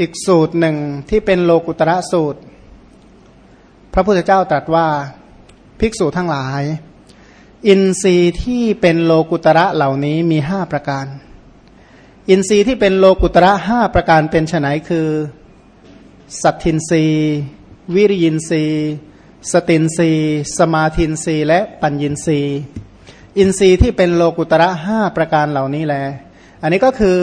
อีกสูตรหนึ่งที่เป็นโลกุตระสูตร พระพุทธเจ้าตรัสว่าภิกษุทั้งหลาย อินทรีย์ที่เป็นโลกุตระเหล่านี้มีห้าประการ อินทรีย์ที่เป็นโลกุตระห้าประการเป็นไฉนคือ สัทธินทรีย์วิริยินทรีย์สตินทรีย์สมาธินทรีย์และปัญญินทรีย์อินทรีย์ที่เป็นโลกุตระห้าประการเหล่านี้แหละอันนี้ก็คือ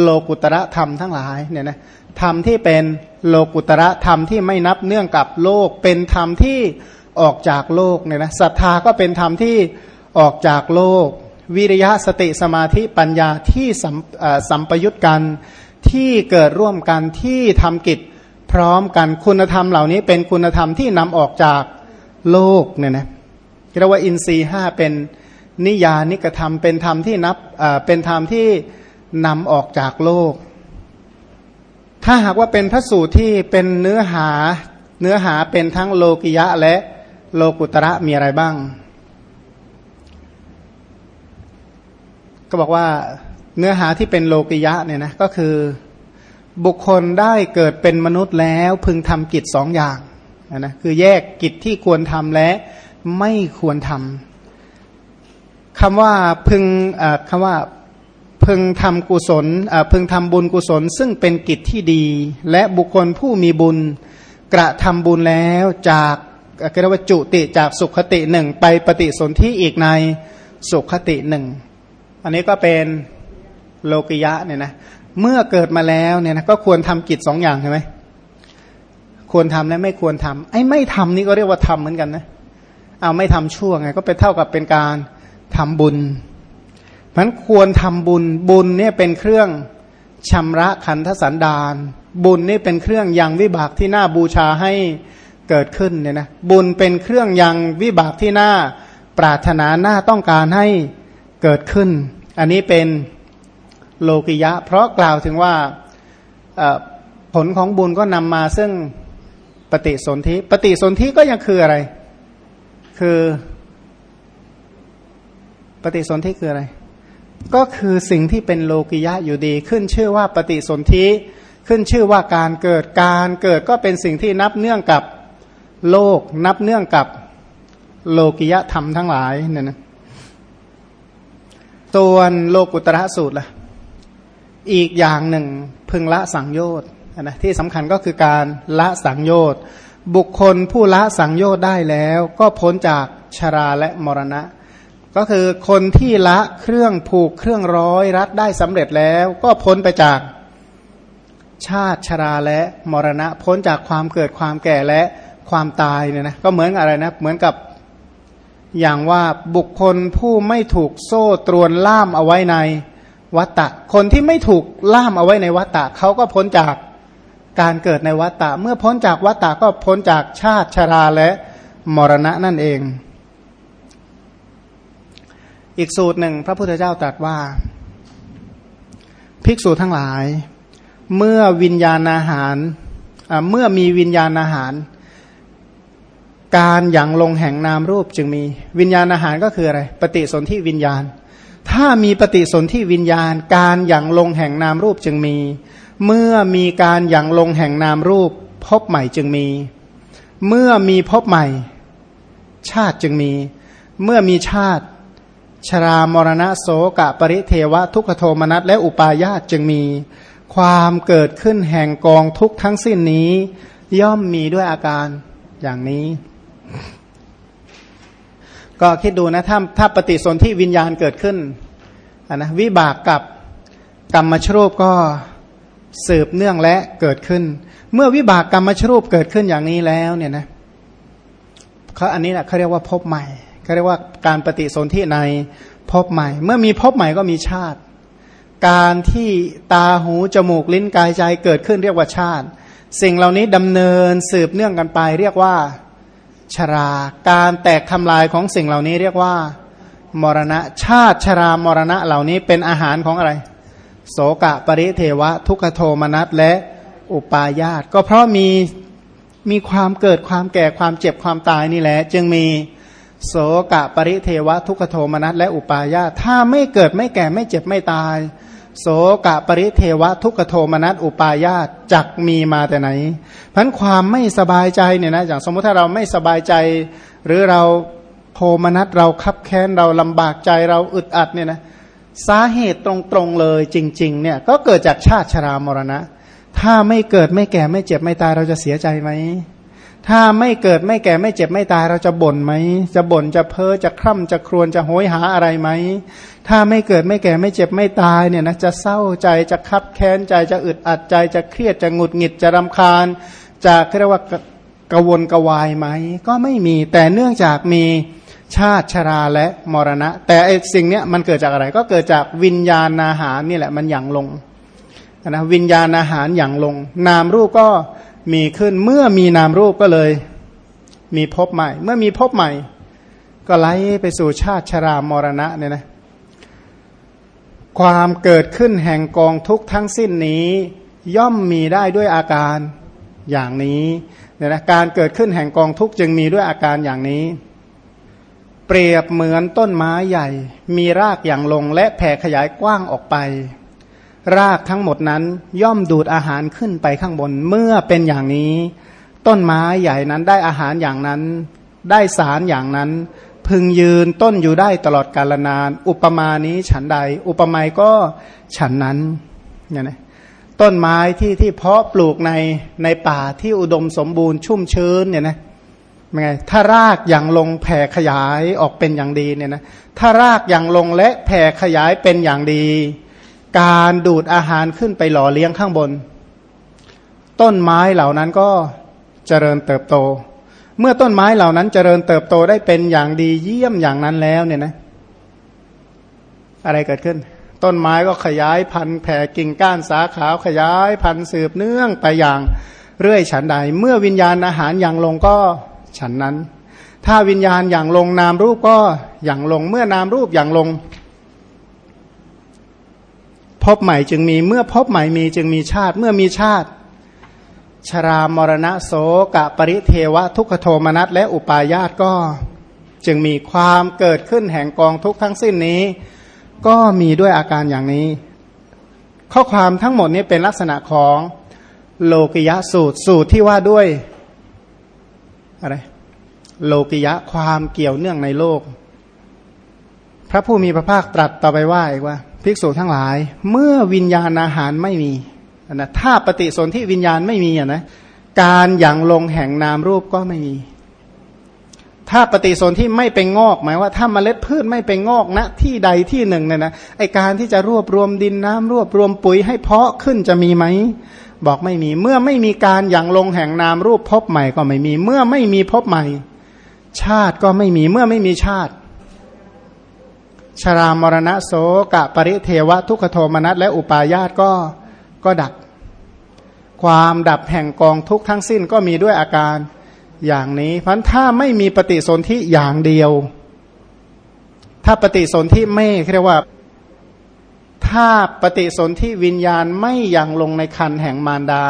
โลกุตระธรรมทั้งหลายเนี่ยนะ ธรรมที่เป็นโลกุตระธรรมที่ไม่นับเนื่องกับโลก เป็นธรรมที่ออกจากโลกเนี่ยนะศรัทธาก็เป็นธรรมที่ออกจากโลก วิริยะสติสมาธิปัญญาที่สัมสัมปยุตกันที่เกิดร่วมกันที่ทำกิจพร้อมกันคุณธรรมเหล่านี้เป็นคุณธรรมที่นำออกจากโลกเนี่ยนะเรียกว่าอินทรีห้าเป็นนิยานิกธรรมเป็นธรรมที่นับเป็นธรรมที่นำออกจากโลก ถ้าหากว่าเป็นพระสูตรที่เป็นเนื้อหาเนื้อหาเป็นทั้งโลกิยะและโลกุตระมีอะไรบ้าง ก็บอกว่าเนื้อหาที่เป็นโลกิยะเนี่ยนะก็คือบุคคลได้เกิดเป็นมนุษย์แล้วพึงทำกิจสองอย่างนะคือแยกกิจที่ควรทำและไม่ควรทำคำว่าพึงคำว่า พึงทำกุศลพึงทำบุญกุศลซึ่งเป็นกิจที่ดี และบุคคลผู้มีบุญกระทำบุญแล้วจากเรียกว่าจุติจากสุขติหนึ่งไปปฏิสนธิอีกในสุขติหนึ่งอันนี้ก็เป็นโลกิยะเนี่ยนะเมื่อเกิดมาแล้วเนี่ยนะก็ควรทำกิจสองอย่างใช่ไหมควรทำและไม่ควรทำไอ้ไม่ทำนี่ก็เรียกว่าทำเหมือนกันนะเอาไม่ทำชั่วไงก็เป็นเท่ากับเป็นการทำบุญ มันควรทำบุญบุญเนี่ยเป็นเครื่องชำระขันธสันดาน บุญนี่เป็นเครื่องยังวิบากที่น่าบูชาให้เกิดขึ้นเนี่ยนะบุญเป็นเครื่องยังวิบากที่น่าปรารถนาหน้าต้องการให้เกิดขึ้น อันนี้เป็นโลกิยะ เพราะกล่าวถึงว่าผลของบุญก็นำมาซึ่งปฏิสนธิปฏิสนธิก็ยังคืออะไร คือ ปฏิสนธิคืออะไร ก็คือสิ่งที่เป็นโลกิยะอยู่ดี ขึ้นชื่อว่าปฏิสนธิขึ้นชื่อว่าการเกิดการเกิดก็เป็นสิ่งที่นับเนื่องกับโลก นับเนื่องกับโลกิยะธรรมทั้งหลายเนี่ยนะตัวโลกุตระสูตรล่ะอีกอย่างหนึ่งพึงละสังโยชน์นะที่สำคัญก็คือการละสังโยชน์บุคคลผู้ละสังโยชน์ได้แล้ว ก็พ้นจากชราและมรณะ ก็คือคนที่ละเครื่องผูกเครื่องร้อยรัดได้สำเร็จแล้ว ก็พ้นไปจากชาติชราและมรณะ พ้นจากความเกิดความแก่และความตายเนี่ยนะก็เหมือนอะไรนะเหมือนกับอย่างว่าบุคคลผู้ไม่ถูกโซ่ตรวนล่ามเอาไว้ในวัตตะ คนที่ไม่ถูกล่ามเอาไว้ในวัตตะเขาก็พ้นจากการเกิดในวัตตะ เมื่อพ้นจากวัตตะก็พ้นจากชาติชราและมรณะนั่นเอง อีกสูตรหนึ่งพระพุทธเจ้าตรัสว่า ภิกษุทั้งหลาย เมื่อวิญญาณอาหารเมื่อมีวิญญาณอาหาร การอย่างลงแห่งนามรูปจึงมีวิญญาณอาหารก็คืออะไร ปฏิสนธิวิญญาณ ถ้ามีปฏิสนธิวิญญาณ การอย่างลงแห่งนามรูปจึงมี เมื่อมีการอย่างลงแห่งนามรูปพบใหม่จึงมี เมื่อมีพบใหม่ ชาติจึงมี เมื่อมีชาติ ชรามรณะโสกะปริเทวะทุกขโทมนัสและอุปาญาตจึงมีความเกิดขึ้นแห่งกองทุกทั้งสิ้นนี้ ย่อมมีด้วยอาการอย่างนี้ ก็คิดดูนะถ้าถ้าปฏิสนธิวิญญาณเกิดขึ้นนะวิบากกับกรรมชรูปก็สืบเนื่องและเกิดขึ้น เมื่อวิบากกรรมชรูปเกิดขึ้นอย่างนี้แล้วเนี่ยนะเขาอันนี้แหละเขาเรียกว่าพบใหม่ เขาเรียกว่าการปฏิสนธิในพบใหม่ เมื่อมีพบใหม่ก็มีชาติ การที่ตาหูจมูกลิ้นกายใจเกิดขึ้นเรียกว่าชาติ สิ่งเหล่านี้ดำเนินสืบเนื่องกันไป เรียกว่าชรา การแตกทำลายของสิ่งเหล่านี้เรียกว่ามรณะชาติชรามรณะเหล่านี้เป็นอาหารของอะไร โสกะปริเทวะ ทุกขโทมนัสและอุปาญาตก็เพราะมีมีความเกิดความแก่ความเจ็บความตายนี่แหละ จึงมี โสกะปริเทวะทุกขโทมนัสและอุปาญาตถ้าไม่เกิดไม่แก่ไม่เจ็บไม่ตาย โสกะปริเทวะทุกขโทมนัสอุปายาตจักมีมาแต่ไหนพันความไม่สบายใจเนี่ยนะอย่างสมมติถ้าเราไม่สบายใจ หรือเราโทมนัสเราคับแค้นเราลำบากใจเราอึดอัดเนี่ยนะสาเหตุตรงๆเลยจริงๆเนี่ยก็เกิดจากชาติชรามรณะ ถ้าไม่เกิดไม่แก่ไม่เจ็บไม่ตายเราจะเสียใจไหม ถ้าไม่เกิดไม่แก่ไม่เจ็บไม่ตายเราจะบ่นไหม จะบ่นจะเพ้อจะคร่ำจะครวญจะโหยหาอะไรไหม ถ้าไม่เกิดไม่แก่ไม่เจ็บไม่ตายเนี่ยนะจะเศร้าใจจะคับแค้นใจจะอึดอัดใจจะเครียดจะหงุดหงิดจะรำคาญ จะเรียกว่ากวนกวายไหม ก็ไม่มีแต่เนื่องจากมีชาติชราและมรณะ แต่ไอสิ่งเนี้ยมันเกิดจากอะไรก็เกิดจากวิญญาณอาหารนี่แหละมันหยั่งลงนะวิญญาณอาหารหยั่งลง นามรูปก็ มีขึ้นเมื่อมีนามรูปก็เลย มีพบใหม่ เมื่อมีพบใหม่ ก็ไหลไปสู่ชาติชรามรณะเนี่ยนะความเกิดขึ้นแห่งกองทุกทั้งสิ้นนี้ ย่อมมีได้ด้วยอาการอย่างนี้เนี่ยนะการเกิดขึ้นแห่งกองทุกจึงมีด้วยอาการอย่างนี้ เปรียบเหมือนต้นไม้ใหญ่ มีรากอย่างลงและแผ่ขยายกว้างออกไป รากทั้งหมดนั้นย่อมดูดอาหารขึ้นไปข้างบน เมื่อเป็นอย่างนี้ ต้นไม้ใหญ่นั้นได้อาหารอย่างนั้น ได้สารอย่างนั้น พึงยืนต้นอยู่ได้ตลอดกาลนาน อุปมานี้ฉันใด อุปไมยก็ฉันนั้นเนี่ยนะต้นไม้ที่ที่เพาะปลูกในในป่าที่อุดมสมบูรณ์ชุ่มชื้นเนี่ยนะไงถ้ารากอย่างลงแผ่ขยายออกเป็นอย่างดีเนี่ยนะถ้ารากอย่างลงและแผ่ขยายเป็นอย่างดี การดูดอาหารขึ้นไปหล่อเลี้ยงข้างบน ต้นไม้เหล่านั้นก็เจริญเติบโต เมื่อต้นไม้เหล่านั้นเจริญเติบโตได้เป็นอย่างดีเยี่ยมอย่างนั้นแล้วเนี่ยนะอะไรเกิดขึ้น ต้นไม้ก็ขยายพันธุ์แผ่กิ่งก้านสาขาขยายพันธุ์สืบเนื่องไปอย่างเรื่อยฉันใด เมื่อวิญญาณอาหารอย่างลงก็ฉันนั้น ถ้าวิญญาณอย่างลงนามรูปก็อย่างลงเมื่อนามรูปอย่างลง บใหม่จึงมีเมื่อพบใหม่มีจึงมีชาติ เมื่อมีชาติ ชรามรณะโสกะปริเทวะ ทุกขโทมนัสและอุปาญาตก็ จึงมีความเกิดขึ้นแห่งกองทุกทั้งสิ้นนี้ ก็มีด้วยอาการอย่างนี้ ข้อความทั้งหมดนี้เป็นลักษณะของโลกิยะสูตรสูตรที่ว่าด้วยอะไรโลกิยะความเกี่ยวเนื่องในโลก พระผู้มีพระภาคตรัสต่อไปว่าอีกว่า ภิกษุทั้งหลาย เมื่อวิญญาณอาหารไม่มีนะถ้าปฏิสนธิวิญญาณไม่มีอะนะการอย่างลงแห่งนามรูปก็ไม่มี ถ้าปฏิสนธิไม่เป็นงอก หมายว่าถ้าเมล็ดพืชไม่เป็นงอกณนะที่ใดที่หนึ่งเนี่ยนะไอการที่จะรวบรวมดินน้ำรวบรวมปุ๋ยให้เพาะขึ้นจะมีไหมบอกไม่มีเมื่อไม่มีการอย่างลงแห่งนามรูปพบใหม่ก็ไม่มี เมื่อไม่มีพบใหม่ ชาติก็ไม่มีเมื่อไม่มีชาติ ชรามรณะโสกะปริเทวะทุกขโทมนัสและอุปาญาตก็ก็ดับ ความดับแห่งกองทุกทั้งสิ้นก็มีด้วยอาการอย่างนี้เพราะถ้าไม่มีปฏิสนธิอย่างเดียว ถ้าปฏิสนธิไม่เรียกว่า ถ้าปฏิสนธิวิญญาณไม่ยังลงในคันแห่งมารดา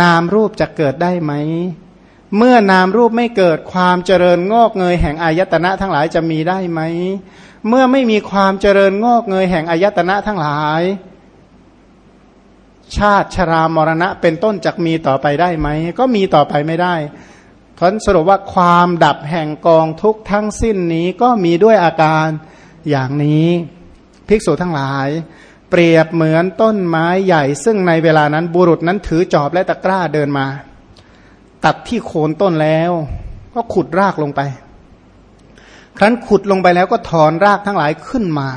นามรูปจะเกิดได้ไหมเมื่อนามรูปไม่เกิดความเจริญงอกเงยแห่งอายตนะทั้งหลายจะมีได้ไหม เมื่อไม่มีความเจริญงอกเงยแห่งอายตนะทั้งหลาย ชาติชรามรณะเป็นต้นจักมีต่อไปได้ไหม ก็มีต่อไปไม่ได้ผลสรุปว่าความดับแห่งกองทุกทั้งสิ้นนี้ก็มีด้วยอาการอย่างนี้ ภิกษุทั้งหลาย เปรียบเหมือนต้นไม้ใหญ่ ซึ่งในเวลานั้นบุรุษนั้นถือจอบและตะกร้าเดินมา ตัดที่โคนต้นแล้ว ก็ขุดรากลงไป ครั้นขุดลงไปแล้วก็ถอนรากทั้งหลายขึ้นมา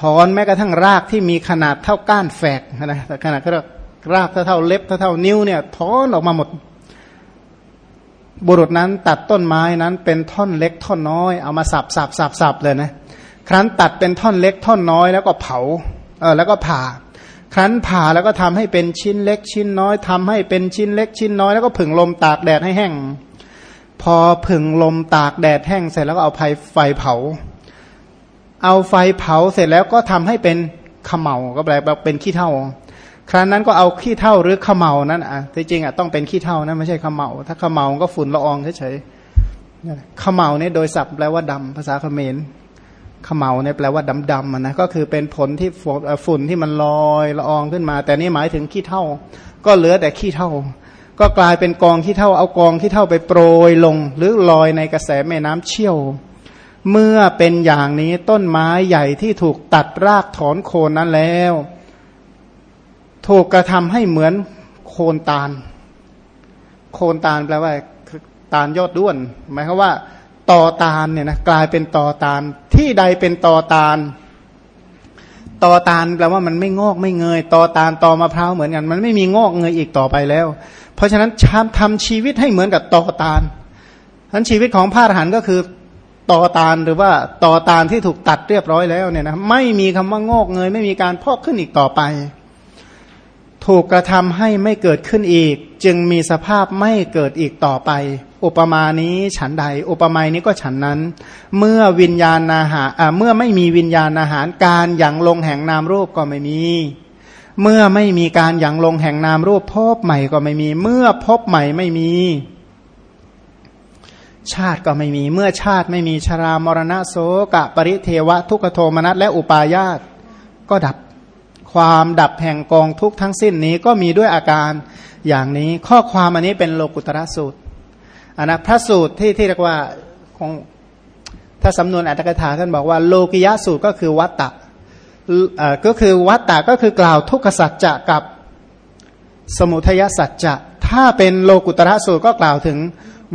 ถอนแม้กระทั่งรากที่มีขนาดเท่าก้านแฝกนะขนาดก็รากเท่าเท่าเล็บเท่าเท่านิ้วเนี่ยถอนออกมาหมด บุรุษนั้นตัดต้นไม้นั้นเป็นท่อนเล็กท่อนน้อยเอามาสับสับสับสับเลยนะครั้นตัดเป็นท่อนเล็กท่อนน้อยแล้วก็เผาเออแล้วก็ผ่า ครั้นผ่าแล้วก็ทำให้เป็นชิ้นเล็กชิ้นน้อยทำให้เป็นชิ้นเล็กชิ้นน้อยแล้วก็ผึ่งลมตากแดดให้แห้ง พอผึ่งลมตากแดดแห้งเสร็จแล้วก็เอาไฟไฟเผา เอาไฟเผาเสร็จแล้วก็ทำให้เป็นขมเหลาก็แปลว่าเป็นขี้เถ้าครั้นนั้นก็เอาขี้เถ้าหรือขมเหลานั้นอะที่จริงอะต้องเป็นขี้เถ้านะไม่ใช่ขมเหลาถ้าขมเหลาก็ฝุ่นละอองเฉยๆขมเหลาเนี่ยโดยศัพท์แปลว่าดำภาษาเขมรขมเหลาเนี่ยแปลว่าดำๆนะก็คือเป็นผลที่ฝุ่นที่มันลอยละอองขึ้นมา แต่นี่หมายถึงขี้เท่า ก็เหลือแต่ขี้เท่า ก็กลายเป็นกองขี้เท่าเอากองขี้เท่าไปโปรยลง หรือลอยในกระแสแม่น้ำเชี่ยว เมื่อเป็นอย่างนี้ต้นไม้ใหญ่ที่ถูกตัดรากถอนโคนนั้นแล้ว ถูกกระทำให้เหมือนโคนตาล โคนตาลแปลว่าตาลยอดด้วน หมายความว่าตอตาลเนี่ยนะกลายเป็นตอตาลที่ใดเป็นตอตาล ตอตาลแปลว่ามันไม่งอกไม่เงย ตอตาลตอมะพร้าวเหมือนกัน มันไม่มีงอกเงยอีกต่อไปแล้ว เพราะฉะนั้นชามทำชีวิตให้เหมือนกับตอตาลทั้นชีวิตของพระอรหันต์ก็คือตอตาลหรือว่าตอตาลที่ถูกตัดเรียบร้อยแล้วเนี่ยนะไม่มีคำว่างอกเงย ไม่มีการพอกขึ้นอีกต่อไป ถูกกระทำให้ไม่เกิดขึ้นอีก จึงมีสภาพไม่เกิดอีกต่อไป อุปมานี้ฉันใด อุปมานี้ก็ฉันนั้น เมื่อวิญญาณอาหารเมื่อไม่มีวิญญาณอาหารการอย่างลงแห่งนามรูปก็ไม่มี เมื่อไม่มีการอย่างลงแห่งนามรูปพบใหม่ก็ไม่มี เมื่อพบใหม่ไม่มี ชาติก็ไม่มี เมื่อชาติไม่มีชรามรณะโสกะปริเทวะทุกขโทมนัสและอุปาญาตก็ดับ ความดับแห่งกองทุกทั้งสิ้นนี้ก็มีด้วยอาการอย่างนี้ ข้อความอันนี้เป็นโลกุตระสูตรอันนะพระสูตรที่ที่เรียกว่าของถ้าสำนวนอัตถกถาท่านบอกว่าโลกิยะสูตรก็คือวัตตะก็คือวัตตะก็คือกล่าวทุกขสัจจะกับสมุทยสัจจะ ถ้าเป็นโลกุตระสูตรก็กล่าวถึง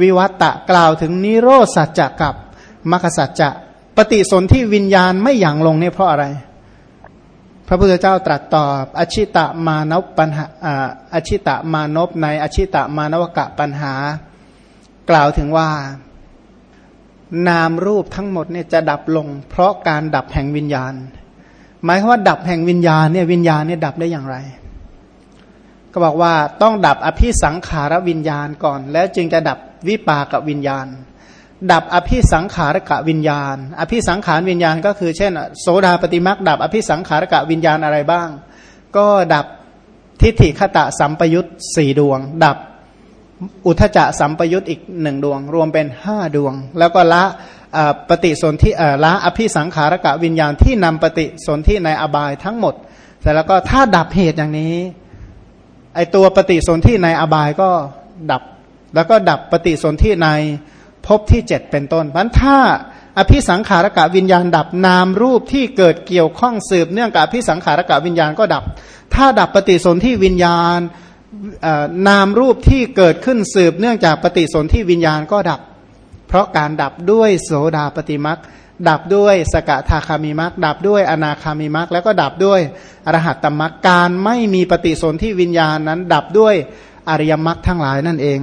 วิวัตตะกล่าวถึงนิโรสัจจะกับมรรคสัจจะ ปฏิสนธิวิญญาณไม่หยั่งลงเนี่ยเพราะอะไร ระพุทธเจ้าตรัสตอบอชิตะมานพปัญหาอชิตะมานพในอชิตะมานวกะปัญหา กล่าวถึงว่า นามรูปทั้งหมดเนี่ยจะดับลง เพราะการดับแห่งวิญญาณ หมายว่าดับแห่งวิญญาณเนี่ยวิญญาณเนี่ยดับได้อย่างไร ก็บอกว่าต้องดับอภิสังขารวิญญาณก่อน แล้วจึงจะดับวิปากวิญญาณ ดับอภิสังขารกะวิญญาณ อภิสังขารวิญญาณก็คือเช่น โสดาปฏิมักดับอภิสังขารกะวิญญาณอะไรบ้าง ก็ดับทิฏฐิขตะสัมปยุตสี่ดวง ดับอุทจะสัมปยุตอีกหนึ่งดวง รวมเป็นห้าดวง แล้วก็ละปฏิสนธิละอภิสังขารกะวิญญาณที่นำปฏิสนธิในอบายทั้งหมดแต่แล้วก็ถ้าดับเหตุอย่างนี้ไอตัวปฏิสนธิในอบายก็ดับ แล้วก็ดับปฏิสนธิใน พบที่เจ็ดเป็นต้นพันถ้าอภิสังขารกะวิญญาณดับนามรูปที่เกิดเกี่ยวข้องสืบเนื่องกับอภิสังขารกะวิญญาณก็ดับ ถ้าดับปฏิสนธิวิญญาณนามรูปที่เกิดขึ้นสืบเนื่องจากปฏิสนธิวิญญาณก็ดับ เพราะการดับด้วยโสดาปฏิมักดับด้วยสกทาคามิมักดับด้วยอนาคามิมักแล้วก็ดับด้วยอรหัตตมักการไม่มีปฏิสนธิวิญญาณนั้น ดับด้วยอริยมรรคทั้งหลายนั่นเอง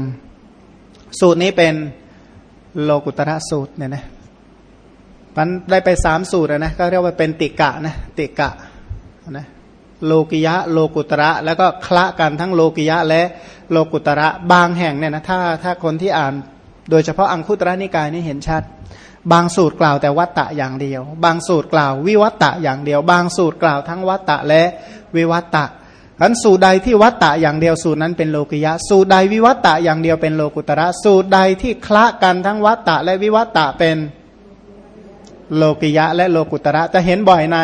สูตรนี้เป็น โลกุตระสูตรเนี่ยนะมันได้ไปสามสูตรนะก็เรียกว่าเป็นติกะนะติกะนะโลกิยะโลกุตระ แล้วก็คละกันทั้งโลกิยะและโลกุตระบางแห่งเนี่ยนะถ้าถ้าคนที่อ่านโดยเฉพาะอังคุตระนิกายนี่เห็นชัด บางสูตรกล่าวแต่วัตตะอย่างเดียว บางสูตรกล่าววิวัตตะอย่างเดียว บางสูตรกล่าวทั้งวัตตะและวิวัตตะ อันสูตรใดที่วัตตะอย่างเดียวสูตรนั้นเป็นโลกิยะ สูตรใดวิวัตตะอย่างเดียวเป็นโลกุตระ สูตรใดที่คละกันทั้งวัตตะและวิวัตตะเป็นโลกิยะ และโลกุตระจะเห็นบ่อยใน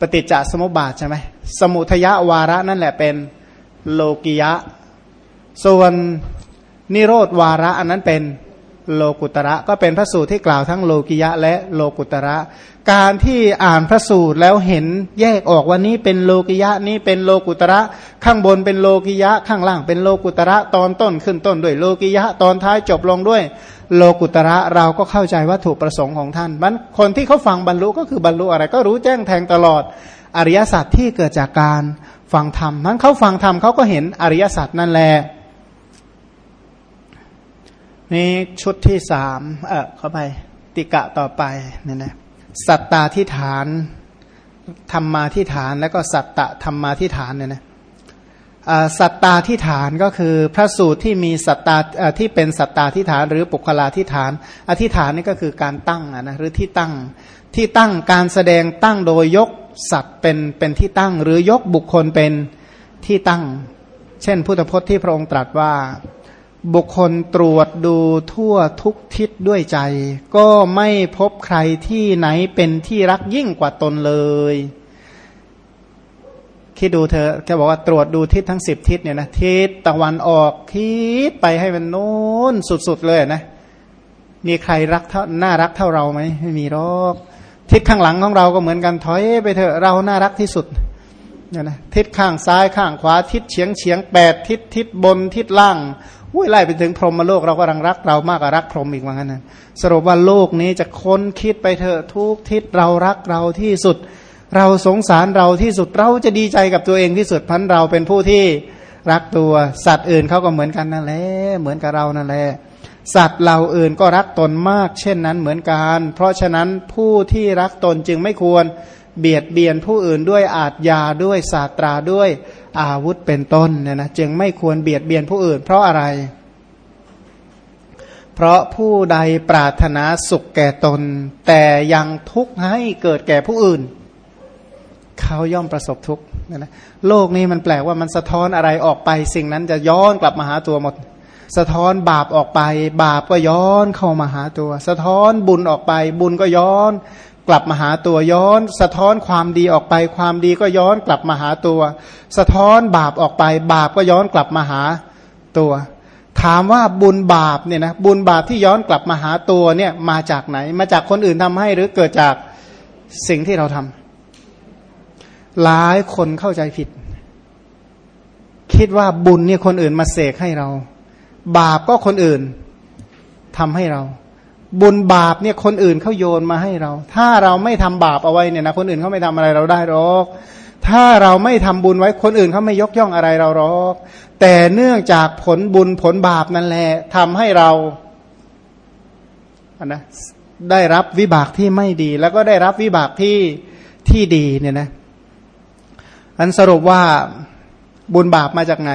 ปฏิจจสมุปบาทใช่ไหมสมุทยะวาระนั่นแหละเป็นโลกิยะ ส่วนนิโรธวาระอันนั้นเป็นโลกุตระก็เป็นพระสูตรที่กล่าวทั้งโลกิยะและโลกุตระ การที่อ่านพระสูตรแล้วเห็นแยกออกว่านี้เป็นโลกิยะนี้เป็นโลกุตระ ข้างบนเป็นโลกิยะ ข้างล่างเป็นโลกุตระตอนต้นขึ้นต้นด้วยโลกิยะตอนท้ายจบลงด้วย โลกุตระเราก็เข้าใจวัตถุประสงค์ของท่านมันคนที่เขาฟังบรรลุก็คือบรรลุอะไร ก็รู้แจ้งแทงตลอดอริยสัจที่เกิดจากการฟังธรรมนั้นเขาฟังธรรมเขาก็เห็นอริยสัจนั่นแหละนี่ชุดที่สามเออเข้าไปติกะต่อไปเนี่ยนะ สัตตาที่ฐานธรรมาที่ฐาน แล้วก็สัตตะธรรมาที่ฐานเนี่ยนะสัตตาที่ฐานก็คือพระสูตรที่มีสัตตาที่เป็นสัตตาที่ฐาน หรือปุคลาที่ฐาน อธิฐานนี่ก็คือการตั้งนะหรือที่ตั้งที่ตั้งการแสดงตั้งโดยยกสัตว์เป็นเป็นที่ตั้ง หรือยกบุคคลเป็นที่ตั้ง เช่นพุทธพจน์ที่พระองค์ตรัสว่า บุคคลตรวจดูทั่วทุกทิศด้วยใจ ก็ไม่พบใครที่ไหนเป็นที่รักยิ่งกว่าตนเลยคิดดูเธอแกบอกว่าตรวจดูทิศทั้งสิบทิศเนี่ยนะทิศตะวันออกทิศไปให้มันโน้นสุดๆเลยนะมีใครรักเท่าน่ารักเท่าเราไหมไม่มีหรอกทิศข้างหลังของเราก็เหมือนกันถอยไปเถอะเราน่ารักที่สุด เนี่ยนะทิศข้างซ้ายข้างขวาทิศเฉียงเฉียงแปดทิศทิศบนทิศล่างอุ้ยไล่ไปถึงพรหมโลกเราก็รังรักเรามากกว่ารักพรหมอีกว่างั้นนะสรุปว่าโลกนี้จะค้นคิดไปเถอะทุกทิศเรารักเราที่สุด เราสงสารเราที่สุดเราจะดีใจกับตัวเองที่สุดพันเราเป็นผู้ที่รักตัวสัตว์อื่นเขาก็เหมือนกันนั่นแหละเหมือนกับเรานั่นแหละสัตว์เหล่าอื่นก็รักตนมาก เช่นนั้นเหมือนกัน เพราะฉะนั้นผู้ที่รักตนจึงไม่ควร เบียดเบียนผู้อื่นด้วยอาทยาด้วยศาสตราด้วยอาวุธเป็นต้นเนี่ยนะจึงไม่ควรเบียดเบียนผู้อื่น เพราะอะไร เพราะผู้ใดปรารถนาสุขแก่ตน แต่ยังทุกข์ให้เกิดแก่ผู้อื่น เขาย่อมประสบทุกข์นะโลกนี้มันแปลกว่ามันสะท้อนอะไรออกไป สิ่งนั้นจะย้อนกลับมาหาตัวหมด สะท้อนบาปออกไป บาปก็ย้อนเข้ามาหาตัว สะท้อนบุญออกไป บุญก็ย้อน กลับมาหาตัวย้อน สะท้อนความดีออกไป ความดีก็ย้อนกลับมาหาตัว สะท้อนบาปออกไป บาปก็ย้อนกลับมาหาตัว ถามว่าบุญบาปเนี่ยนะบุญบาปที่ย้อนกลับมาหาตัวเนี่ยมาจากไหน มาจากคนอื่นทำให้หรือเกิดจากสิ่งที่เราทำหลายคนเข้าใจผิด คิดว่าบุญเนี่ยคนอื่นมาเสกให้เรา บาปก็คนอื่นทำให้เรา บุญบาปเนี่ยคนอื่นเขาโยนมาให้เรา ถ้าเราไม่ทำบาปเอาไว้เนี่ยนะคนอื่นเขาไม่ทำอะไรเราได้หรอก ถ้าเราไม่ทำบุญไว้คนอื่นเขาไม่ยกย่องอะไรเราหรอก แต่เนื่องจากผลบุญผลบาปนั่นแหละทำให้เราอันนะได้รับวิบากที่ไม่ดี แล้วก็ได้รับวิบากที่ที่ดีเนี่ยนะอันสรุปว่าบุญบาปมาจากไหน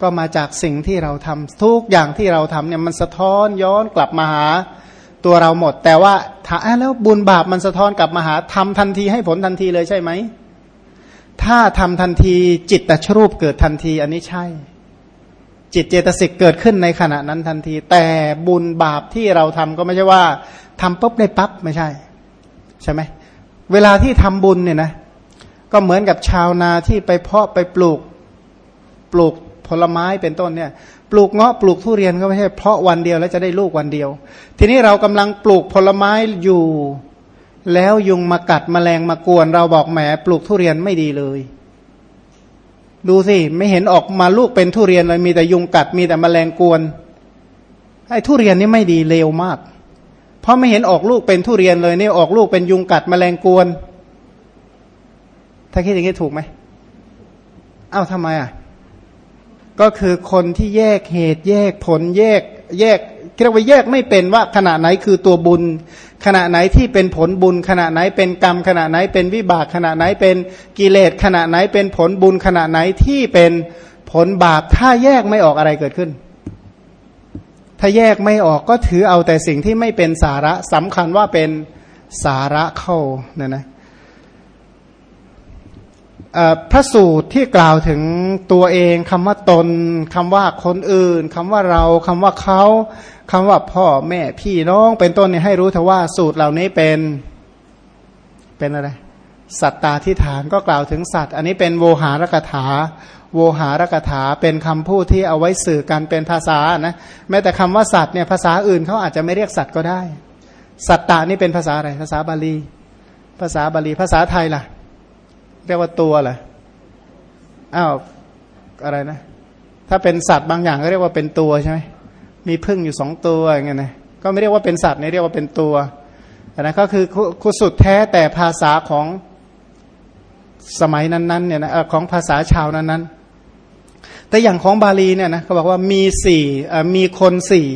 ก็มาจากสิ่งที่เราทำทุกอย่างที่เราทำเนี่ยมันสะท้อนย้อนกลับมาหาตัวเราหมด แต่ว่าถ้าแล้วบุญบาปมันสะท้อนกลับมาหาทำทันทีให้ผลทันทีเลยใช่ไหมถ้าทำทันทีจิตตชรูปเกิดทันทีอันนี้ใช่ จิตเจตสิกเกิดขึ้นในขณะนั้นทันที แต่บุญบาปที่เราทำก็ไม่ใช่ว่าทำปุ๊บได้ปั๊บไม่ใช่ ใช่ไหมเวลาที่ทำบุญเนี่ยนะ ก็เหมือนกับชาวนาที่ไปเพาะไปปลูกปลูก ผลไม้เป็นต้นเนี่ย ปลูกเงาะปลูกทุเรียนก็ไม่ใช่เพราะวันเดียวแล้วจะได้ลูกวันเดียว ทีนี้เรากำลังปลูกผลไม้อยู่ แล้วยุงมากัดมแมลงมากวน เราบอกแหมปลูกทุเรียนไม่ดีเลย ดูสิไม่เห็นออกมาลูกเป็นทุเรียนเลยมีแต่ยุงกัดมีแต่มแมลงกวนไอ้ทุเรียนนี่ไม่ดีเลวมาก เพราะไม่เห็นออกลูกเป็นทุเรียนเลยนี่ออกลูกเป็นยุงกัดมแมลงกวน ถ้าคิดอย่างนี้ถูกไหมเอ้าทำไมอะ ก็คือคนที่แยกเหตุแยกผลแยกแยกเรียกว่าแยกไม่เป็นว่าขณะไหนคือตัวบุญ ขณะไหนที่เป็นผลบุญ ขณะไหนเป็นกรรม ขณะไหนเป็นวิบาก ขณะไหนเป็นกิเลสขณะไหนเป็นผลบุญ ขณะไหนที่เป็นผลบาปถ้าแยกไม่ออกอะไรเกิดขึ้น ถ้าแยกไม่ออกก็ถือเอาแต่สิ่งที่ไม่เป็นสาระสำคัญว่าเป็นสาระเข้าเนี่ยนะ พระสูตรที่กล่าวถึงตัวเองคำว่าตนคำว่าคนอื่นคำว่าเราคำว่าเขาคำว่าพ่อแม่พี่น้องเป็นต้นเนี่ยให้รู้เถอะว่าสูตรเหล่านี้เป็นเป็นอะไร สัตตาที่ฐานก็กล่าวถึงสัตว์ อันนี้เป็นโวหารกถา โวหารกถาเป็นคำพูดที่เอาไว้สื่อกันเป็นภาษานะแม้แต่คำว่าสัตว์เนี่ยภาษาอื่นเขาอาจจะไม่เรียกสัตว์ก็ได้ สัตตานี่เป็นภาษาอะไรภาษาบาลี ภาษาบาลีภาษาไทยล่ะ เรียกว่าตัวเหรออ้าวอะไรนะ ถ้าเป็นสัตว์บางอย่างก็เรียกว่าเป็นตัวใช่ไหมมีพึ่งอยู่สองตัวอย่างเงี้ยนะก็ไม่เรียกว่าเป็นสัตว์นี่เรียกว่าเป็นตัวนะก็คือคุสุดแท้แต่ภาษาของสมัยนั้นๆเนี่ยนะของภาษาชาวนั้นๆ แต่อย่างของบาลีเนี่ยนะเขาบอกว่ามีสี่มีคนสี่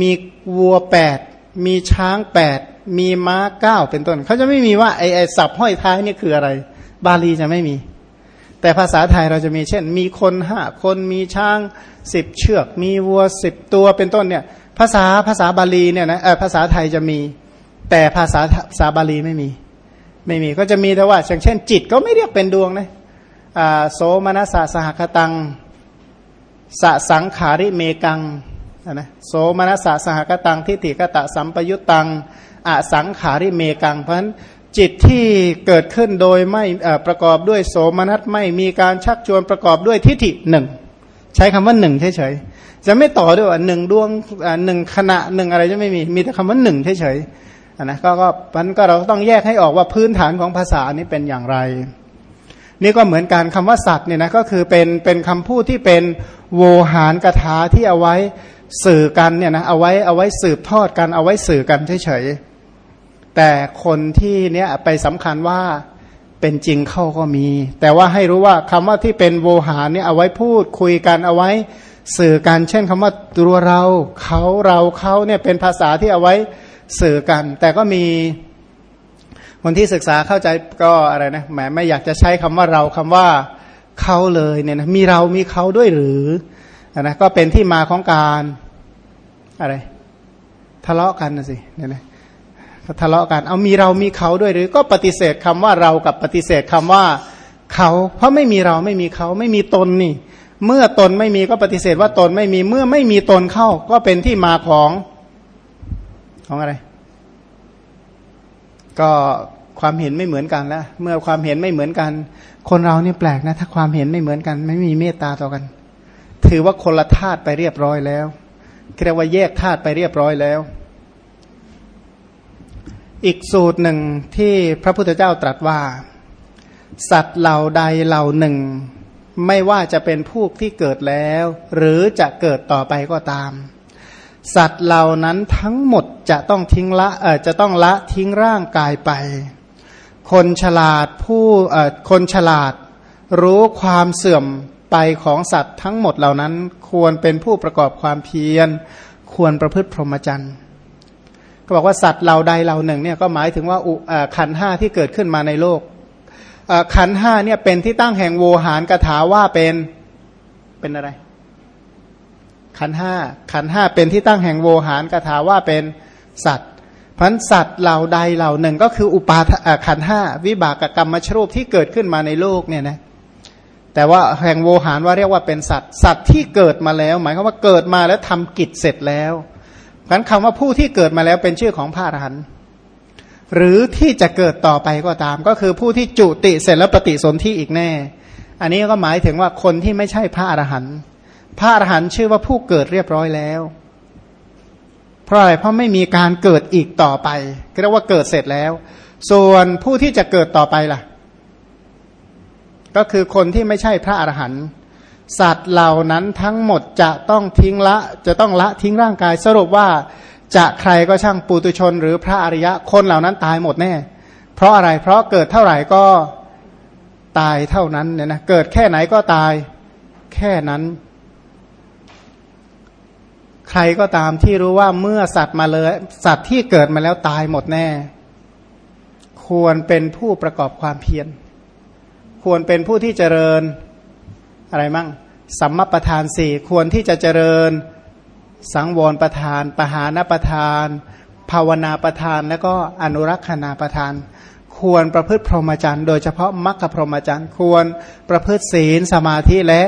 มีวัวแปดมีช้างแปดมีม้าเก้าเป็นต้น เขาจะไม่มีว่าไอ้ไอ้สับห้อยท้ายนี่คืออะไร บาลีจะไม่มี แต่ภาษาไทยเราจะมีเช่น มีคนห้าคนมีช้างสิบเชือก มีวัวสิบตัวเป็นต้นเนี่ย ภาษาภาษาบาลีเนี่ยนะเออภาษาไทยจะมี แต่ภาษาภาษาบาลีไม่มี ไม่มีก็จะมีแต่ว่าอย่างเช่น จิตก็ไม่เรียกเป็นดวงนะอ่าโสมนัสสะสหคตังสสังขาริเมกังนะโสมนัสสะสหกตังทิฏฐิกตะสัมปยุตตังอสังขาริเมกังเพราะฉะนั้น จิตที่เกิดขึ้นโดยไม่ประกอบด้วยโสมนัสไม่มีการชักชวนประกอบด้วยทิฏฐิหนึ่งใช้คำว่าหนึ่งเฉยๆจะไม่ต่อด้วยว่าหนึ่งดวงหนึ่งขณะหนึ่งอะไรจะไม่มีมีแต่คำว่าหนึ่งเฉยๆนะก็ก็มันก็เราต้องแยกให้ออกว่าพื้นฐานของภาษานี้เป็นอย่างไร นี่ก็เหมือนการคำว่าสัตว์เนี่ยนะก็คือเป็นเป็นคำพูดที่เป็นโวหารกถาที่เอาไว้สื่อกันเนี่ยนะเอาไว้เอาไว้สืบทอดกันเอาไว้สื่อกันเฉยๆ แต่คนที่เนี้ยไปสำคัญว่าเป็นจริงเข้าก็มี แต่ว่าให้รู้ว่าคำว่าที่เป็นโวหารเนี่ยเอาไว้พูดคุยกันเอาไว้สื่อกันเช่นคำว่าตัวเราเขาเราเขาเนี่ยเป็นภาษาที่เอาไว้สื่อกัน แต่ก็มีคนที่ศึกษาเข้าใจก็อะไรนะแหมไม่อยากจะใช้คำว่าเราคำว่าเขาเลยเนี่ยนะมีเรามีเขาด้วยหรือนะก็เป็นที่มาของการอะไร ทะเลาะกันนะสิเนี่ยนะ ทะเลาะกัน เอามีเรามีเขาด้วยหรือก็ปฏิเสธคำว่าเรากับปฏิเสธคำว่าเขา เพราะไม่มีเราไม่มีเขาไม่มีตนนี่ เมื่อตนไม่มีก็ปฏิเสธว่าตนไม่มีเมื่อไม่มีตนเข้า ก็เป็นที่มาของของอะไร ก็ความเห็นไม่เหมือนกันแล้วเมื่อความเห็นไม่เหมือนกัน คนเราเนี่ยแปลกนะ ถ้าความเห็นไม่เหมือนกัน ไม่มีเมตตาต่อกัน ถือว่าคนละธาตุไปเรียบร้อยแล้วเรียกว่าแยกธาตุไปเรียบร้อยแล้ว อีกสูตรหนึ่งที่พระพุทธเจ้าตรัสว่า สัตว์เหล่าใดเหล่าหนึ่ง ไม่ว่าจะเป็นผู้ที่เกิดแล้ว หรือจะเกิดต่อไปก็ตาม สัตว์เหล่านั้นทั้งหมดจะต้องทิ้งละเออจะต้องละทิ้งร่างกายไป คนฉลาดผู้เออคนฉลาด รู้ความเสื่อมไปของสัตว์ทั้งหมดเหล่านั้นควรเป็นผู้ประกอบความเพียร ควรประพฤติพรหมจรรย์ ก็บอกว่าสัตว์เหล่าใดเหล่าหนึ่งเนี่ยก็หมายถึงว่าขันห้าที่เกิดขึ้นมาในโลกขันห้าเนี่ยเป็นที่ตั้งแห่งโวหารกถาว่าเป็นเป็นอะไร ขันห้าขันห้าเป็นที่ตั้งแห่งโวหารกถาว่าเป็นสัตว์พันสัตว์เหล่าใดเหล่าหนึ่งก็คืออุปาขันห้าวิบากกรรมมชรูปที่เกิดขึ้นมาในโลกเนี่ยนะแต่ว่าแห่งโวหารว่าเรียกว่าเป็นสัตว์ สัตว์ที่เกิดมาแล้ว หมายความว่าเกิดมาแล้วทำกิจเสร็จแล้ว งั้นคำว่าผู้ที่เกิดมาแล้วเป็นชื่อของพระอรหันต์หรือที่จะเกิดต่อไปก็ตาม ก็คือผู้ที่จุติเสร็จแล้วปฏิสนธิอีกแน่ อันนี้ก็หมายถึงว่าคนที่ไม่ใช่พระอรหันต์พระอรหันต์ชื่อว่าผู้เกิดเรียบร้อยแล้ว เพราะอะไรเพราะไม่มีการเกิดอีกต่อไปเรียกว่าเกิดเสร็จแล้ว ส่วนผู้ที่จะเกิดต่อไปล่ะ ก็คือคนที่ไม่ใช่พระอรหันต์ สัตว์เหล่านั้นทั้งหมดจะต้องทิ้งละ จะต้องละทิ้งร่างกาย สรุปว่าจะใครก็ช่างปุตุชน หรือพระอริยะคนเหล่านั้นตายหมดแน่ เพราะอะไรเพราะเกิดเท่าไหร่ก็ตายเท่านั้นเนี่ยนะเกิดแค่ไหนก็ตายแค่นั้น ใครก็ตามที่รู้ว่าเมื่อสัตว์มาเลย สัตว์ที่เกิดมาแล้วตายหมดแน่ ควรเป็นผู้ประกอบความเพียรควรเป็นผู้ที่เจริญ อะไรมั่ง สัมมาประธานสี่ควรที่จะเจริญสังวรประธาน ปหานประธาน ภาวนาประธาน แล้วก็อนุรักษณาประธาน ควรประพฤติพรหมจรรย์ โดยเฉพาะมรรคพรหมจรรย์ควรประพฤติศีลสมาธิและ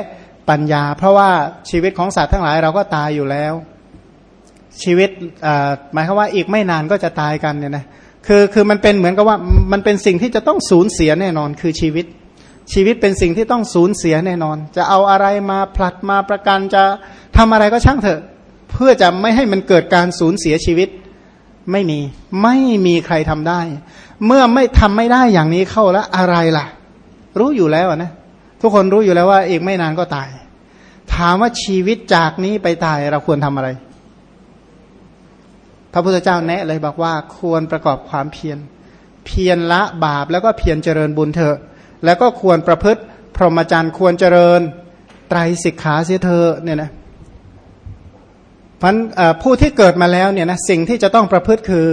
ปัญญา เพราะว่าชีวิตของสัตว์ทั้งหลายเราก็ตายอยู่แล้ว ชีวิตหมายความว่าอีกไม่นานก็จะตายกันเนี่ยนะคือคือมันเป็นเหมือนกับว่ามันเป็นสิ่งที่จะต้องสูญเสียแน่นอนคือชีวิต ชีวิตเป็นสิ่งที่ต้องสูญเสียแน่นอน จะเอาอะไรมาผลัดมาประกันจะทำอะไรก็ช่างเถอะ เพื่อจะไม่ให้มันเกิดการสูญเสียชีวิตไม่มี ไม่มีใครทำได้ เมื่อไม่ทำไม่ได้อย่างนี้เข้าแล้วอะไรล่ะ รู้อยู่แล้วนะ ทุกคนรู้อยู่แล้วว่าเอกไม่นานก็ตาย ถามว่าชีวิตจากนี้ไปตายเราควรทำอะไร พระพุทธเจ้าแนะเลยบอกว่าควรประกอบความเพียร เพียรละบาปแล้วก็เพียรเจริญบุญเถอะ แล้วก็ควรประพฤติพรหมจรรย์ควรเจริญไตรสิกขาเสียเธอเนี่ยนะพันผู้ที่เกิดมาแล้วเนี่ยนะสิ่งที่จะต้องประพฤติคือ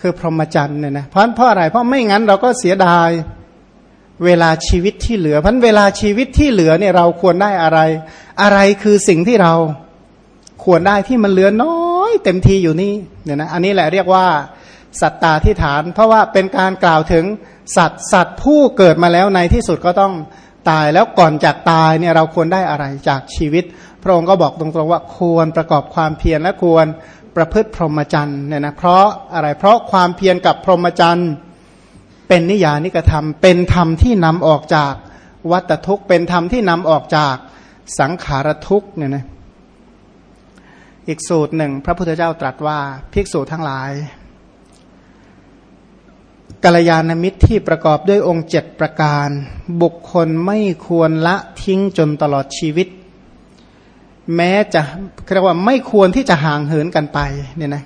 คือพรหมจรรย์เนี่ยนะเพราะเพราะอะไรเพราะไม่งั้นเราก็เสียดายเวลาชีวิตที่เหลือพันเวลาชีวิตที่เหลือเนี่ยเราควรได้อะไร อะไรคือสิ่งที่เราควรได้ที่มันเหลือน้อย เต็มทีอยู่นี่เนี่ยนะอันนี้แหละเรียกว่า สัตตาที่ฐาน เพราะว่าเป็นการกล่าวถึงสัตว์สัตว์ผู้เกิดมาแล้วในที่สุดก็ต้องตายแล้วก่อนจากตายเนี่ยเราควรได้อะไรจากชีวิต พระองค์ก็บอกตรงๆว่าควรประกอบความเพียรและควรประพฤติพรหมจรรย์เนี่ยนะเพราะอะไรเพราะความเพียรกับพรหมจรรย์เป็นนิยานิกธรรม เป็นธรรมที่นำออกจากวัตทุกข์เป็นธรรมที่นำออกจากสังขารทุกข์เนี่ยนะอีกสูตรหนึ่ง พระพุทธเจ้าตรัสว่าภิกษุทั้งหลาย กัลยาณมิตรที่ประกอบด้วยองค์เจ็ดประการ บุคคลไม่ควรละทิ้งจนตลอดชีวิต แม้จะเรียกว่าไม่ควรที่จะห่างเหินกันไปเนี่ยนะ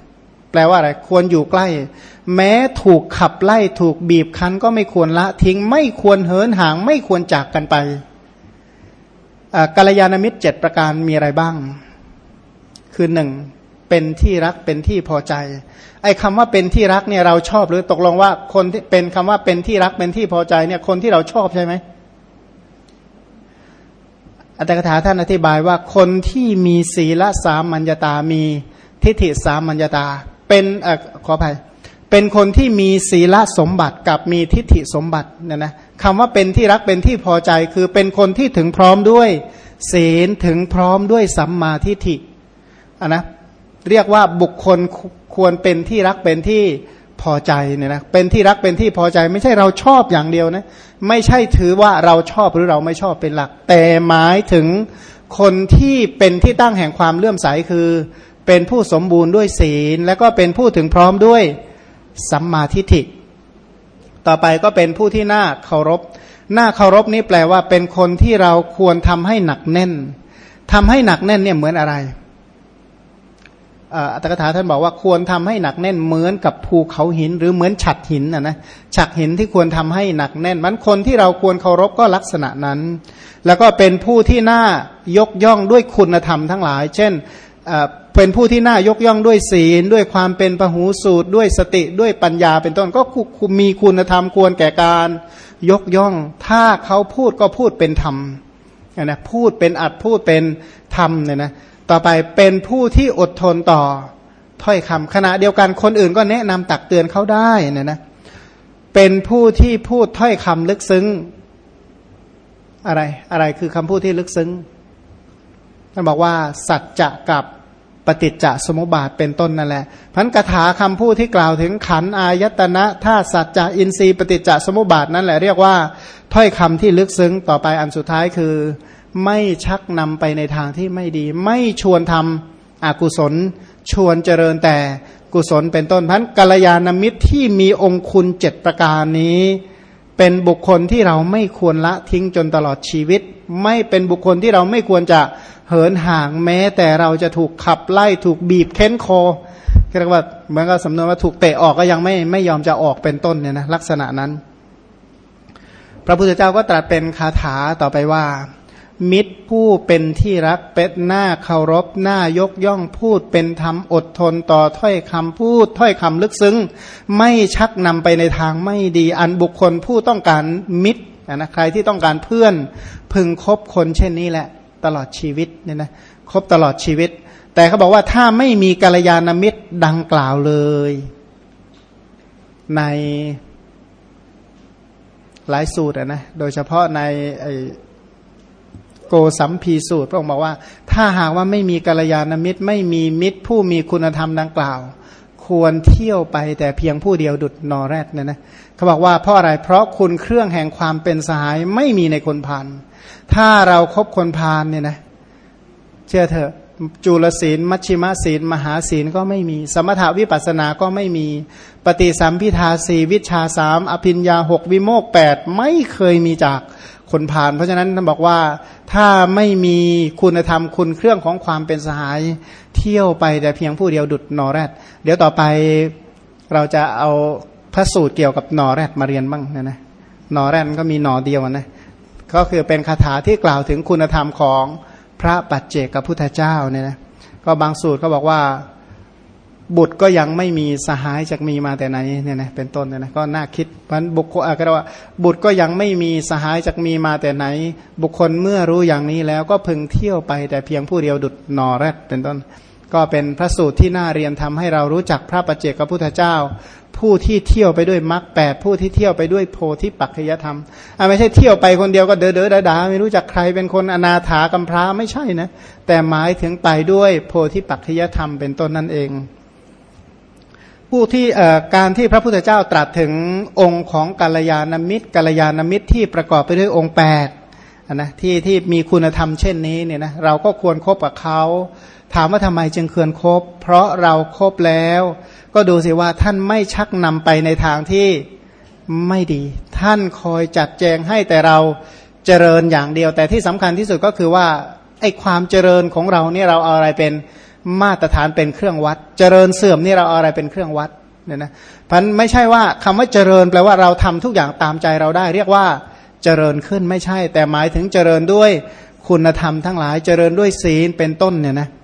แปลว่าอะไรควรอยู่ใกล้ แม้ถูกขับไล่ถูกบีบคั้นก็ไม่ควรละทิ้ง ไม่ควรเหินห่าง ไม่ควรจากกันไปกัลยาณมิตรเจ็ดประการมีอะไรบ้าง คือหนึ่งเป็นที่รักเป็นที่พอใจ ไอ้คำว่าเป็นที่รักเนี่ยเราชอบหรือตกลงว่าคนที่เป็นคำว่าเป็นที่รักเป็นที่พอใจเนี่ยคนที่เราชอบใช่ไหมอัตถกถาท่านอธิบายว่าคนที่มีศีลสามัญญาตามีทิฏฐิสามัญญาตา เป็นอขออภัยเป็นคนที่มีศีลสมบัติกับมีทิฏฐิสมบัติเนี่ยนะคำว่าเป็นที่รักเป็นที่พอใจคือเป็นคนที่ถึงพร้อมด้วยศีลถึงพร้อมด้วยสัมมาทิฏฐิอะนะ เรียกว่าบุคคลควรเป็นที่รักเป็นที่พอใจเนี่ยนะเป็นที่รักเป็นที่พอใจ ไม่ใช่เราชอบอย่างเดียวนะไม่ใช่ถือว่าเราชอบหรือเราไม่ชอบเป็นหลัก แต่หมายถึงคนที่เป็นที่ตั้งแห่งความเลื่อมใสคือ เป็นผู้สมบูรณ์ด้วยศีล แล้วก็เป็นผู้ถึงพร้อมด้วยสัมมาทิฏฐิ ต่อไปก็เป็นผู้ที่น่าเคารพน้าเคารพนี้แปลว่าเป็นคนที่เราควรทำให้หนักแน่นทำให้หนักแน่นเนี่ยเหมือนอะไร อัตถกถาท่านบอกว่าควรทำให้หนักแน่นเหมือนกับภูเขาหิน หรือเหมือนฉัดหินนะนะฉัดหินที่ควรทำให้หนักแน่น มันคนที่เราควรเคารพก็ลักษณะนั้น แล้วก็เป็นผู้ที่น่ายกย่องด้วยคุณธรรมทั้งหลาย เช่นเป็นผู้ที่น่ายกย่องด้วยศีล ด้วยความเป็นปหูสูตร ด้วยสติด้วยปัญญาเป็นต้นก็มีคุณธรรมควรแก่การยกย่อง ถ้าเขาพูดก็พูดเป็นธรรมนะพูดเป็นอัดพูดเป็นธรรมเนี่ยนะ ต่อไปเป็นผู้ที่อดทนต่อถ้อยคำขณะเดียวกันคนอื่นก็แนะนำตักเตือนเขาได้นะนะเป็นผู้ที่พูดถ้อยคำลึกซึ้ง อะไรอะไรคือคำพูดที่ลึกซึ้งท่านบอกว่า สัจจะกับปฏิจจสมุปบาทเป็นต้นนั่นแหละพันกถาคำพูดที่กล่าวถึงขันอายตนะท่าสัจจะอินทรีย์ปฏิจจสมุปบาทนั่นแหละเรียกว่าถ้อยคำที่ลึกซึ้งต่อไปอันสุดท้ายคือ ไม่ชักนำไปในทางที่ไม่ดี ไม่ชวนทำอกุศล ชวนเจริญแต่กุศลเป็นต้นพันกัลยาณมิตรที่มีองคุณเจ็ดประการนี้ เป็นบุคคลที่เราไม่ควรละทิ้งจนตลอดชีวิต ไม่เป็นบุคคลที่เราไม่ควรจะเหินห่างแม้ แต่เราจะถูกขับไล่ถูกบีบเค้นคอเรียกว่าเหมือนกับสำนวนว่าถูกเตะออกก็ยังไม่ไม่ยอมจะออกเป็นต้นเนี่ยนะลักษณะนั้น พระพุทธเจ้าก็ตรัสเป็นคาถาต่อไปว่า มิตรผู้เป็นที่รักเป็ดหน้าเคารพหน้ายกย่องพูดเป็นธรรมอดทนต่อถ้อยคำพูดถ้อยคำลึกซึ้ง ไม่ชักนำไปในทางไม่ดีอันบุคคลผู้ต้องการมิตรนะใครที่ต้องการเพื่อนพึงคบคนเช่นนี้แหละ ตลอดชีวิตเนี่ยนะคบตลอดชีวิต แต่เขาบอกว่าถ้าไม่มีกัลยาณมิตรดังกล่าวเลย ในหลายสูตรนะโดยเฉพาะในไอ โกสัมพีสูตรพระองค์บอกว่า ถ้าหากว่าไม่มีกัลยาณมิตร ไม่มีมิตรผู้มีคุณธรรมดังกล่าว ควรเที่ยวไปแต่เพียงผู้เดียวดุดนอแรดเนี่ยนะเขาบอกว่าเพราะอะไรเพราะคุณเครื่องแห่งความเป็นสหายไม่มีในคนพานถ้าเราครบคนพานเนี่ยนะเชื่อเถอะจุลศีล มัชชิมศีล มหาศีลก็ไม่มี สมถาวิปัสสนาก็ไม่มี ปฏิสัมพิทาสีวิชาสามอภินยาหกวิโมกแปดไม่เคยมีจาก คนผ่าน เพราะฉะนั้นท่านบอกว่าถ้าไม่มีคุณธรรมคุณเครื่องของความเป็นสหายเที่ยวไปแต่เพียงผู้เดียวดุดนอแรดเดี๋ยวต่อไปเราจะเอาพระสูตรเกี่ยวกับนอแรดมาเรียนบ้างนะนะนอแรดก็มีนอเดียวนะก็คือเป็นคาถาที่กล่าวถึงคุณธรรมของพระปัจเจกพุทธเจ้าเนี่ยนะก็บางสูตรก็บอกว่า บุตรก็ยังไม่มีสหายจากมีมาแต่ไหนเนี่ยนะเป็นต้นเนี่ยนะก็น่าคิดมันบุคคลก็เราว่า บุตรก็ยังไม่มีสหายจากมีมาแต่ไหน บุคคลเมื่อรู้อย่างนี้แล้วก็พึงเที่ยวไปแต่เพียงผู้เดียวดุดนอแรดเป็นต้น ก็เป็นพระสูตรที่น่าเรียนทำให้เรารู้จักพระปัจเจกพุทธเจ้า ผู้ที่เที่ยวไปด้วยมรรคแปดผู้ที่เที่ยวไปด้วยโพธิปัจจยธรรมอ่าไม่ใช่เที่ยวไปคนเดียวก็เดอเดอดาดาไม่รู้จักใครเป็นคนอนาถากำพร้าไม่ใช่นะแต่หมายถึงไปด้วยโพธิปัจจยธรรมเป็นต้นนั่นเอง ผู้ที่การที่พระพุทธเจ้าตรัสถึงองค์ของกัลยาณมิตรกัลยาณมิตรที่ประกอบไปด้วยองค์แปดนะที่ที่มีคุณธรรมเช่นนี้เนี่ยนะเราก็ควรครบกับเขาถามว่าทำไมจึงควรครบเพราะเราครบแล้ว ก็ดูสิว่าท่านไม่ชักนำไปในทางที่ไม่ดี ท่านคอยจัดแจงให้แต่เราเจริญอย่างเดียว แต่ที่สำคัญที่สุดก็คือว่าไอ้ความเจริญของเราเนี่ยเราเอาอะไรเป็น มาตรฐานเป็นเครื่องวัด เจริญเสื่อมนี่เราเอาอะไรเป็นเครื่องวัดเนี่ยนะพันไม่ใช่ว่าคำว่าเจริญแปลว่าเราทำทุกอย่างตามใจเราได้ เรียกว่าเจริญขึ้นไม่ใช่ แต่หมายถึงเจริญด้วยคุณธรรมทั้งหลายเจริญด้วยศีลเป็นต้นเนี่ยนะเ